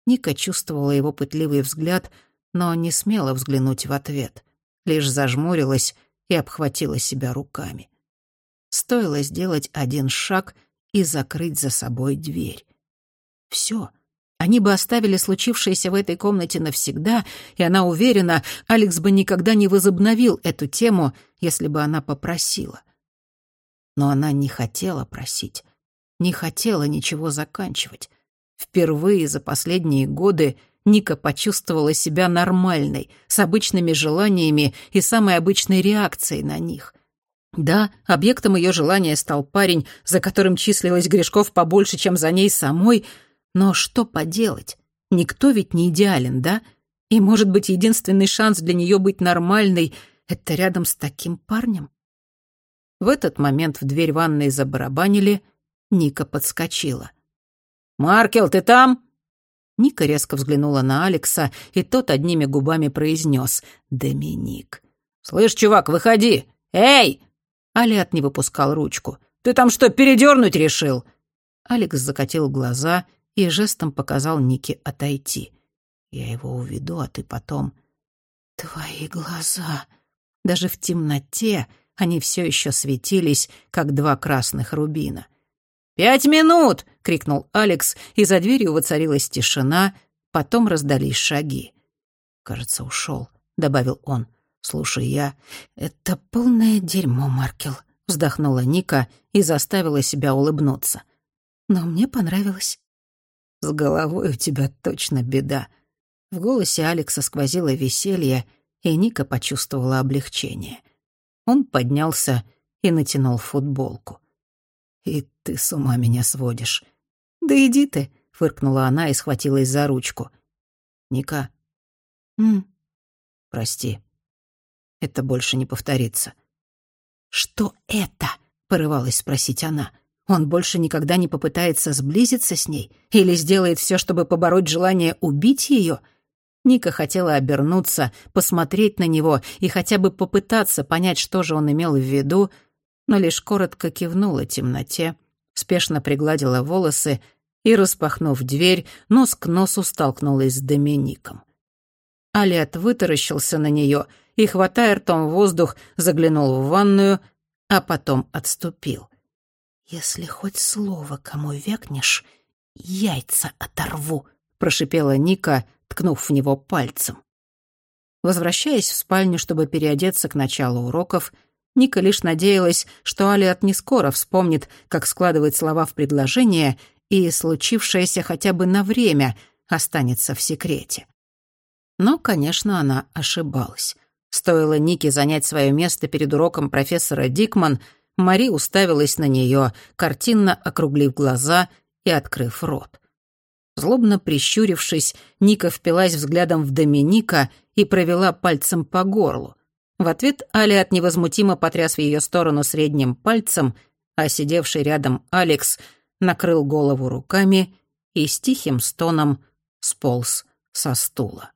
Ника чувствовала его пытливый взгляд, но не смела взглянуть в ответ. Лишь зажмурилась и обхватила себя руками. Стоило сделать один шаг и закрыть за собой дверь. Все. Они бы оставили случившееся в этой комнате навсегда, и она уверена, Алекс бы никогда не возобновил эту тему, если бы она попросила. Но она не хотела просить, не хотела ничего заканчивать. Впервые за последние годы Ника почувствовала себя нормальной, с обычными желаниями и самой обычной реакцией на них. Да, объектом ее желания стал парень, за которым числилось грешков побольше, чем за ней самой, но что поделать? Никто ведь не идеален, да? И, может быть, единственный шанс для нее быть нормальной — это рядом с таким парнем? В этот момент в дверь ванной забарабанили, Ника подскочила. «Маркел, ты там?» Ника резко взглянула на Алекса, и тот одними губами произнес «Доминик». «Слышь, чувак, выходи! Эй!» Алиат не выпускал ручку. «Ты там что, передернуть решил?» Алекс закатил глаза и жестом показал Нике отойти. «Я его уведу, а ты потом...» «Твои глаза!» Даже в темноте они все еще светились, как два красных рубина. «Пять минут!» — крикнул Алекс, и за дверью воцарилась тишина, потом раздались шаги. «Кажется, ушел», — добавил он. «Слушай, я...» «Это полное дерьмо, Маркел», — вздохнула Ника и заставила себя улыбнуться. «Но мне понравилось». «С головой у тебя точно беда». В голосе Алекса сквозило веселье, и Ника почувствовала облегчение. Он поднялся и натянул футболку. «И ты с ума меня сводишь». «Да иди ты», — фыркнула она и схватилась за ручку. «Ника». «М?» «Прости. Это больше не повторится». «Что это?» — порывалась спросить она. «Он больше никогда не попытается сблизиться с ней? Или сделает все, чтобы побороть желание убить ее?» Ника хотела обернуться, посмотреть на него и хотя бы попытаться понять, что же он имел в виду, но лишь коротко кивнула темноте, спешно пригладила волосы и, распахнув дверь, нос к носу столкнулась с Домиником. Алиат вытаращился на нее и, хватая ртом воздух, заглянул в ванную, а потом отступил. «Если хоть слово кому векнешь, яйца оторву», — прошипела Ника, ткнув в него пальцем. Возвращаясь в спальню, чтобы переодеться к началу уроков, Ника лишь надеялась, что Алиат не скоро вспомнит, как складывать слова в предложение, и случившееся хотя бы на время останется в секрете. Но, конечно, она ошибалась. Стоило Нике занять свое место перед уроком профессора Дикман, Мари уставилась на нее, картинно округлив глаза и открыв рот. Злобно прищурившись, Ника впилась взглядом в Доминика и провела пальцем по горлу. В ответ Алиат невозмутимо потряс в ее сторону средним пальцем, а сидевший рядом Алекс накрыл голову руками и с тихим стоном сполз со стула.